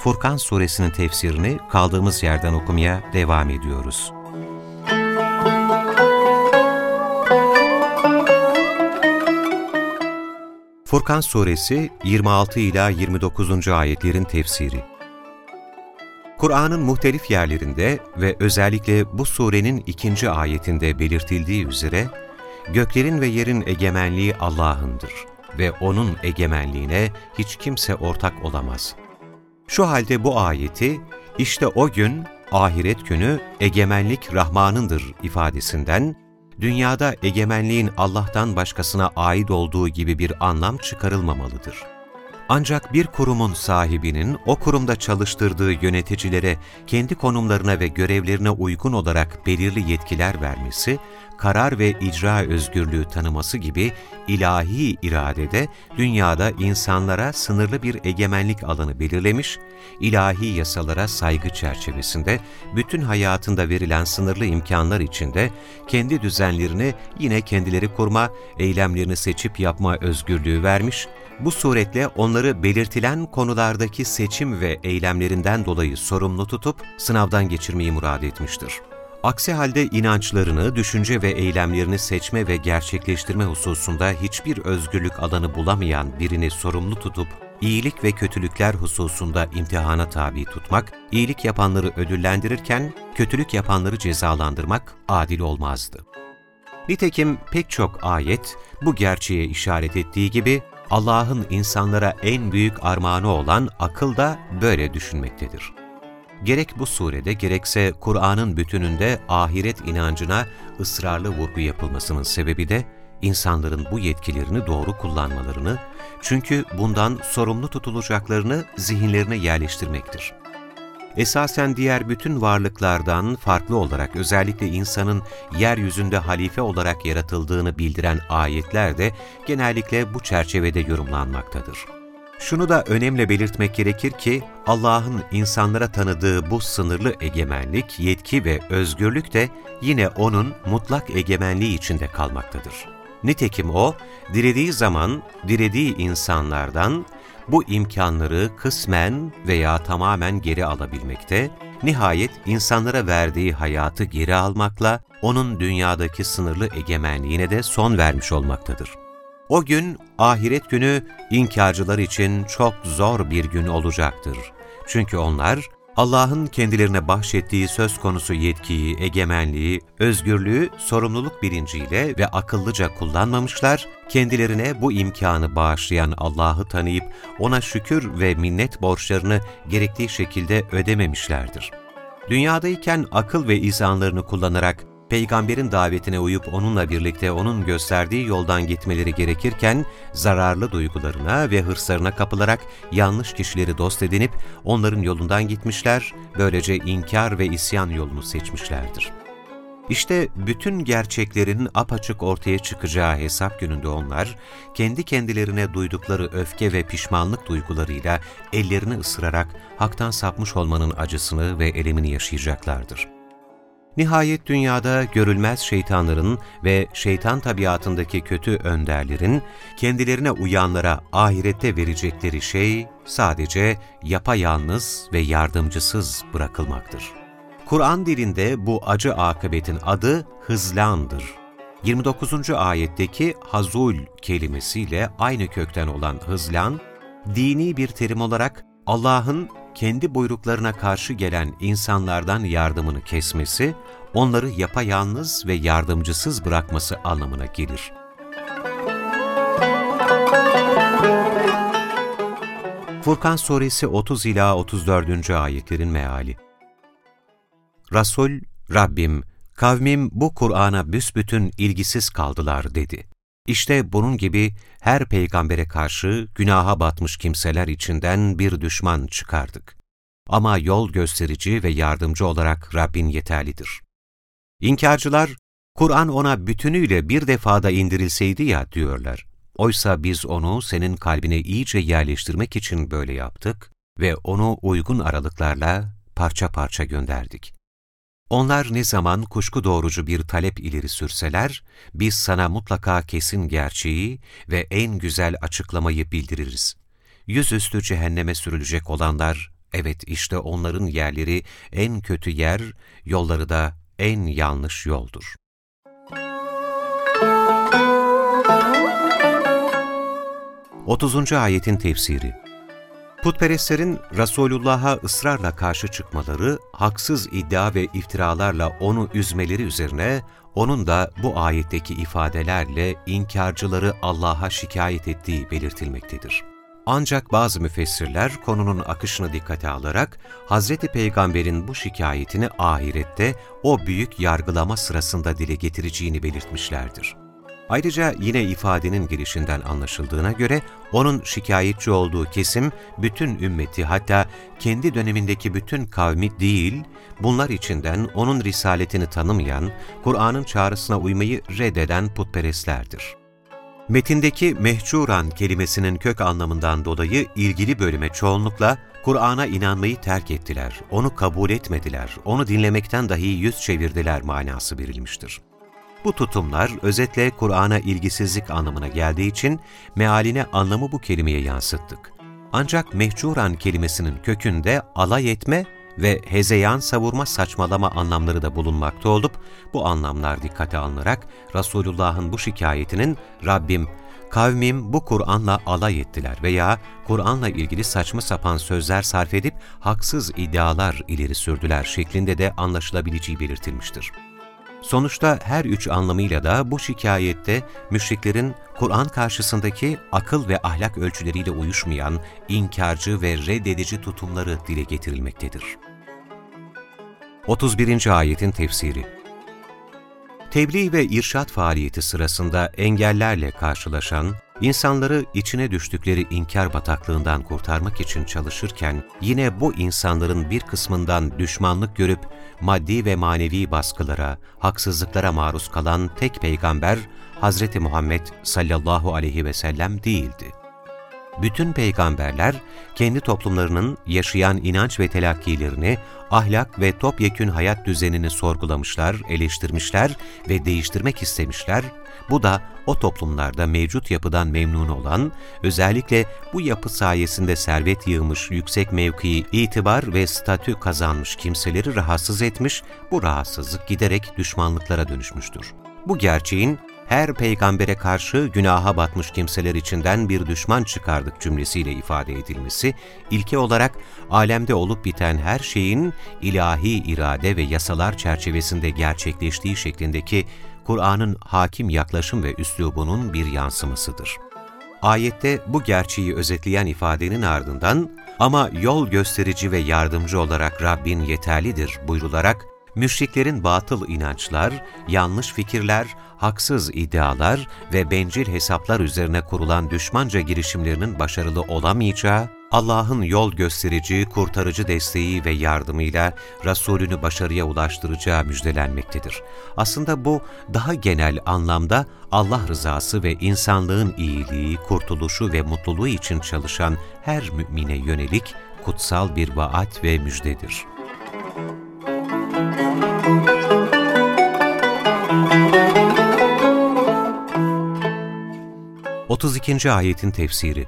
Furkan Suresinin tefsirini kaldığımız yerden okumaya devam ediyoruz. Furkan Suresi 26 ila 29. ayetlerin tefsiri. Kur'an'ın muhtelif yerlerinde ve özellikle bu surenin ikinci ayetinde belirtildiği üzere göklerin ve yerin egemenliği Allah'ındır ve O'nun egemenliğine hiç kimse ortak olamaz. Şu halde bu ayeti, işte o gün, ahiret günü egemenlik Rahman'ındır ifadesinden, dünyada egemenliğin Allah'tan başkasına ait olduğu gibi bir anlam çıkarılmamalıdır. Ancak bir kurumun sahibinin o kurumda çalıştırdığı yöneticilere kendi konumlarına ve görevlerine uygun olarak belirli yetkiler vermesi, karar ve icra özgürlüğü tanıması gibi ilahi iradede dünyada insanlara sınırlı bir egemenlik alanı belirlemiş, ilahi yasalara saygı çerçevesinde bütün hayatında verilen sınırlı imkanlar içinde kendi düzenlerini yine kendileri kurma, eylemlerini seçip yapma özgürlüğü vermiş, bu suretle onları belirtilen konulardaki seçim ve eylemlerinden dolayı sorumlu tutup sınavdan geçirmeyi murad etmiştir. Aksi halde inançlarını, düşünce ve eylemlerini seçme ve gerçekleştirme hususunda hiçbir özgürlük alanı bulamayan birini sorumlu tutup, iyilik ve kötülükler hususunda imtihana tabi tutmak, iyilik yapanları ödüllendirirken kötülük yapanları cezalandırmak adil olmazdı. Nitekim pek çok ayet bu gerçeğe işaret ettiği gibi Allah'ın insanlara en büyük armağanı olan akıl da böyle düşünmektedir. Gerek bu surede gerekse Kur'an'ın bütününde ahiret inancına ısrarlı vurgu yapılmasının sebebi de insanların bu yetkilerini doğru kullanmalarını, çünkü bundan sorumlu tutulacaklarını zihinlerine yerleştirmektir esasen diğer bütün varlıklardan farklı olarak özellikle insanın yeryüzünde halife olarak yaratıldığını bildiren ayetler de genellikle bu çerçevede yorumlanmaktadır. Şunu da önemli belirtmek gerekir ki, Allah'ın insanlara tanıdığı bu sınırlı egemenlik, yetki ve özgürlük de yine O'nun mutlak egemenliği içinde kalmaktadır. Nitekim O, dilediği zaman, dilediği insanlardan, bu imkanları kısmen veya tamamen geri alabilmekte, nihayet insanlara verdiği hayatı geri almakla onun dünyadaki sınırlı egemenliğine de son vermiş olmaktadır. O gün, ahiret günü inkarcılar için çok zor bir gün olacaktır. Çünkü onlar, Allah'ın kendilerine bahşettiği söz konusu yetkiyi, egemenliği, özgürlüğü sorumluluk bilinciyle ve akıllıca kullanmamışlar, kendilerine bu imkanı bağışlayan Allah'ı tanıyıp ona şükür ve minnet borçlarını gerektiği şekilde ödememişlerdir. Dünyadayken akıl ve izanlarını kullanarak peygamberin davetine uyup onunla birlikte onun gösterdiği yoldan gitmeleri gerekirken, zararlı duygularına ve hırslarına kapılarak yanlış kişileri dost edinip onların yolundan gitmişler, böylece inkar ve isyan yolunu seçmişlerdir. İşte bütün gerçeklerin apaçık ortaya çıkacağı hesap gününde onlar, kendi kendilerine duydukları öfke ve pişmanlık duygularıyla ellerini ısırarak haktan sapmış olmanın acısını ve elemini yaşayacaklardır. Nihayet dünyada görülmez şeytanların ve şeytan tabiatındaki kötü önderlerin kendilerine uyanlara ahirette verecekleri şey sadece yapayalnız ve yardımcısız bırakılmaktır. Kur'an dilinde bu acı akıbetin adı hızlandır. 29. ayetteki hazul kelimesiyle aynı kökten olan hızlan, dini bir terim olarak Allah'ın kendi buyruklarına karşı gelen insanlardan yardımını kesmesi, onları yapayalnız ve yardımcısız bırakması anlamına gelir. Furkan Suresi 30 ila 34. ayetlerin meali. Rasul, Rabbim, kavmim bu Kur'an'a büsbütün ilgisiz kaldılar dedi. İşte bunun gibi her peygambere karşı günaha batmış kimseler içinden bir düşman çıkardık. ama yol gösterici ve yardımcı olarak Rabbin yeterlidir. İnkarcılar, Kur'an ona bütünüyle bir defada indirilseydi ya diyorlar. Oysa biz onu senin kalbine iyice yerleştirmek için böyle yaptık ve onu uygun aralıklarla parça parça gönderdik. Onlar ne zaman kuşku doğurucu bir talep ileri sürseler, biz sana mutlaka kesin gerçeği ve en güzel açıklamayı bildiririz. Yüzüstü cehenneme sürülecek olanlar, evet işte onların yerleri en kötü yer, yolları da en yanlış yoldur. 30. ayetin tefsiri Putperestlerin Resulullah'a ısrarla karşı çıkmaları, haksız iddia ve iftiralarla onu üzmeleri üzerine, onun da bu ayetteki ifadelerle inkarcıları Allah'a şikayet ettiği belirtilmektedir. Ancak bazı müfessirler konunun akışını dikkate alarak, Hz. Peygamber'in bu şikayetini ahirette o büyük yargılama sırasında dile getireceğini belirtmişlerdir. Ayrıca yine ifadenin girişinden anlaşıldığına göre onun şikayetçi olduğu kesim bütün ümmeti hatta kendi dönemindeki bütün kavmi değil, bunlar içinden onun risaletini tanımayan, Kur'an'ın çağrısına uymayı reddeden putperestlerdir. Metindeki mehcuran kelimesinin kök anlamından dolayı ilgili bölüme çoğunlukla Kur'an'a inanmayı terk ettiler, onu kabul etmediler, onu dinlemekten dahi yüz çevirdiler manası verilmiştir. Bu tutumlar özetle Kur'an'a ilgisizlik anlamına geldiği için mealine anlamı bu kelimeye yansıttık. Ancak mehcuran kelimesinin kökünde alay etme ve hezeyan savurma saçmalama anlamları da bulunmakta olup, bu anlamlar dikkate alınarak Resulullah'ın bu şikayetinin Rabbim, kavmim bu Kur'an'la alay ettiler veya Kur'an'la ilgili saçma sapan sözler sarf edip haksız iddialar ileri sürdüler şeklinde de anlaşılabileceği belirtilmiştir. Sonuçta her üç anlamıyla da bu şikayette müşriklerin Kur'an karşısındaki akıl ve ahlak ölçüleriyle uyuşmayan, inkarcı ve reddedici tutumları dile getirilmektedir. 31. Ayetin Tefsiri Tebliğ ve irşat faaliyeti sırasında engellerle karşılaşan, İnsanları içine düştükleri inkar bataklığından kurtarmak için çalışırken yine bu insanların bir kısmından düşmanlık görüp maddi ve manevi baskılara, haksızlıklara maruz kalan tek peygamber Hz. Muhammed sallallahu aleyhi ve sellem değildi. Bütün peygamberler kendi toplumlarının yaşayan inanç ve telakkilerini, ahlak ve topyekün hayat düzenini sorgulamışlar, eleştirmişler ve değiştirmek istemişler bu da o toplumlarda mevcut yapıdan memnun olan, özellikle bu yapı sayesinde servet yığmış, yüksek mevkii, itibar ve statü kazanmış kimseleri rahatsız etmiş, bu rahatsızlık giderek düşmanlıklara dönüşmüştür. Bu gerçeğin her peygambere karşı günaha batmış kimseler içinden bir düşman çıkardık cümlesiyle ifade edilmesi, ilke olarak alemde olup biten her şeyin ilahi irade ve yasalar çerçevesinde gerçekleştiği şeklindeki Kur'an'ın hakim yaklaşım ve üslubunun bir yansımasıdır. Ayette bu gerçeği özetleyen ifadenin ardından ama yol gösterici ve yardımcı olarak Rabbin yeterlidir buyrularak müşriklerin batıl inançlar, yanlış fikirler, haksız iddialar ve bencil hesaplar üzerine kurulan düşmanca girişimlerinin başarılı olamayacağı, Allah'ın yol gösterici, kurtarıcı desteği ve yardımıyla Resulünü başarıya ulaştıracağı müjdelenmektedir. Aslında bu daha genel anlamda Allah rızası ve insanlığın iyiliği, kurtuluşu ve mutluluğu için çalışan her mümine yönelik kutsal bir vaat ve müjdedir. 32. ayetin tefsiri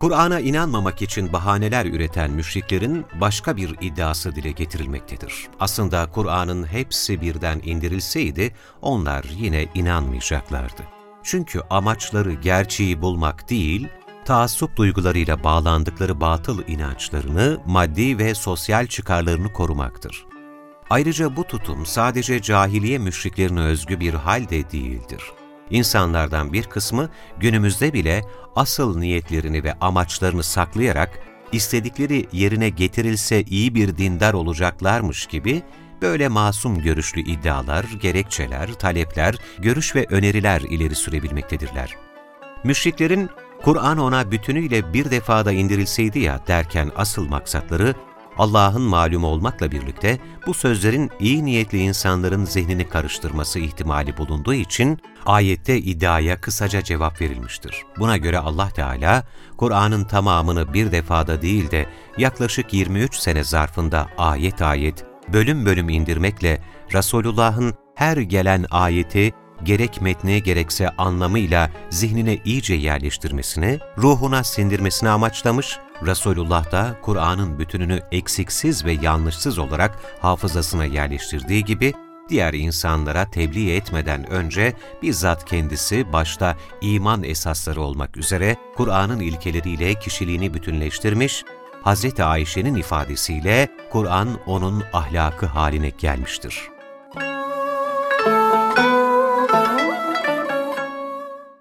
Kur'an'a inanmamak için bahaneler üreten müşriklerin başka bir iddiası dile getirilmektedir. Aslında Kur'an'ın hepsi birden indirilseydi onlar yine inanmayacaklardı. Çünkü amaçları gerçeği bulmak değil, taassup duygularıyla bağlandıkları batıl inançlarını, maddi ve sosyal çıkarlarını korumaktır. Ayrıca bu tutum sadece cahiliye müşriklerine özgü bir hal de değildir. İnsanlardan bir kısmı günümüzde bile asıl niyetlerini ve amaçlarını saklayarak istedikleri yerine getirilse iyi bir dindar olacaklarmış gibi böyle masum görüşlü iddialar, gerekçeler, talepler, görüş ve öneriler ileri sürebilmektedirler. Müşriklerin Kur'an ona bütünüyle bir defada indirilseydi ya derken asıl maksatları, Allah'ın malum olmakla birlikte bu sözlerin iyi niyetli insanların zihnini karıştırması ihtimali bulunduğu için ayette iddiaya kısaca cevap verilmiştir. Buna göre Allah Teala, Kur'an'ın tamamını bir defada değil de yaklaşık 23 sene zarfında ayet ayet, bölüm bölüm indirmekle Resulullah'ın her gelen ayeti gerek metni gerekse anlamıyla zihnine iyice yerleştirmesini, ruhuna sindirmesini amaçlamış, Resulullah da Kur'an'ın bütününü eksiksiz ve yanlışsız olarak hafızasına yerleştirdiği gibi, diğer insanlara tebliğ etmeden önce bizzat kendisi başta iman esasları olmak üzere Kur'an'ın ilkeleriyle kişiliğini bütünleştirmiş, Hz. Ayşe'nin ifadesiyle Kur'an onun ahlakı haline gelmiştir.